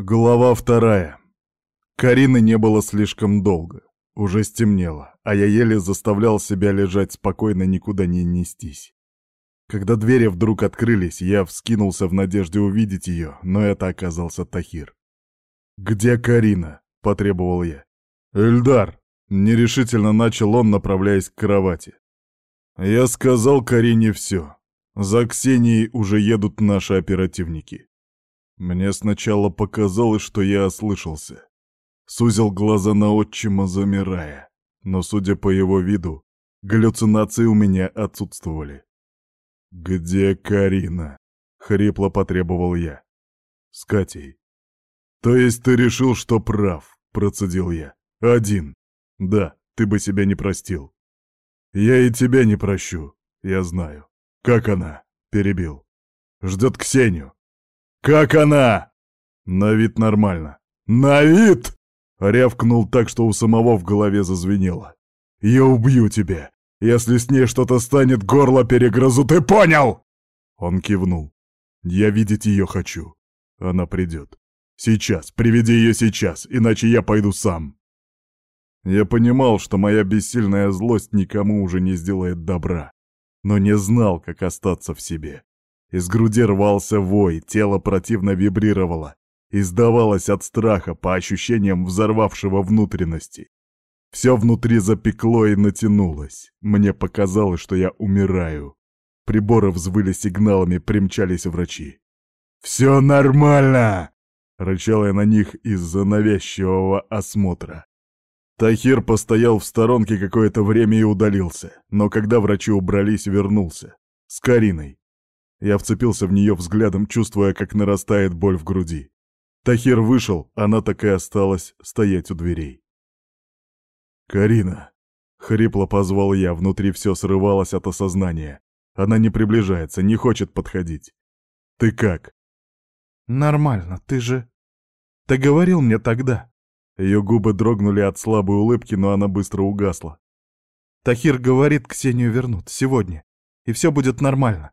Глава вторая. Карины не было слишком долго. Уже стемнело, а я еле заставлял себя лежать спокойно, никуда не нестись. Когда двери вдруг открылись, я вскинулся в надежде увидеть ее, но это оказался Тахир. «Где Карина?» — потребовал я. «Эльдар!» — нерешительно начал он, направляясь к кровати. Я сказал Карине все. За Ксенией уже едут наши оперативники. Мне сначала показалось, что я ослышался. Сузил глаза на отчима, замирая. Но, судя по его виду, галлюцинации у меня отсутствовали. «Где Карина?» — хрипло потребовал я. «С Катей». «То есть ты решил, что прав?» — процедил я. «Один. Да, ты бы себя не простил». «Я и тебя не прощу, я знаю. Как она?» — перебил. «Ждет Ксению. «Как она?» «На вид нормально». «На вид?» — рявкнул так, что у самого в голове зазвенело. «Я убью тебя. Если с ней что-то станет, горло перегрызу, ты понял?» Он кивнул. «Я видеть ее хочу. Она придет. Сейчас, приведи ее сейчас, иначе я пойду сам». Я понимал, что моя бессильная злость никому уже не сделает добра, но не знал, как остаться в себе. Из груди рвался вой, тело противно вибрировало, издавалось от страха по ощущениям взорвавшего внутренности. Все внутри запекло и натянулось. Мне показалось, что я умираю. Приборы взвыли сигналами, примчались врачи. «Все нормально!» — рычал я на них из-за навязчивого осмотра. Тахир постоял в сторонке какое-то время и удалился, но когда врачи убрались, вернулся. С Кариной. Я вцепился в нее взглядом, чувствуя, как нарастает боль в груди. Тахир вышел, она так и осталась стоять у дверей. «Карина!» — хрипло позвал я, внутри все срывалось от осознания. Она не приближается, не хочет подходить. «Ты как?» «Нормально, ты же...» «Ты говорил мне тогда...» Ее губы дрогнули от слабой улыбки, но она быстро угасла. «Тахир говорит, Ксению вернут, сегодня, и все будет нормально.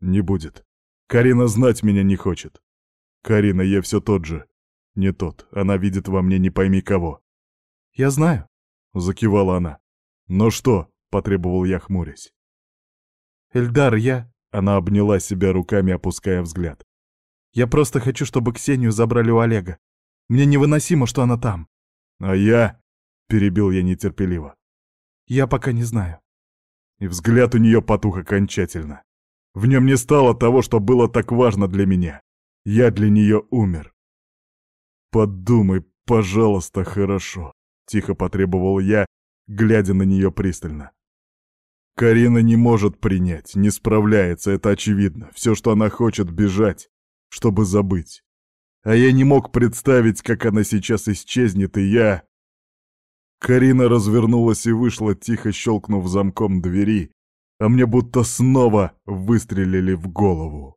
Не будет. Карина знать меня не хочет. Карина, я все тот же. Не тот. Она видит во мне не пойми кого. Я знаю. Закивала она. Но что? Потребовал я, хмурясь. Эльдар, я... Она обняла себя руками, опуская взгляд. Я просто хочу, чтобы Ксению забрали у Олега. Мне невыносимо, что она там. А я... Перебил я нетерпеливо. Я пока не знаю. И взгляд у нее потух окончательно. В нем не стало того, что было так важно для меня. Я для нее умер. «Подумай, пожалуйста, хорошо», — тихо потребовал я, глядя на нее пристально. Карина не может принять, не справляется, это очевидно. Все, что она хочет, бежать, чтобы забыть. А я не мог представить, как она сейчас исчезнет, и я... Карина развернулась и вышла, тихо щелкнув замком двери, а мне будто снова выстрелили в голову.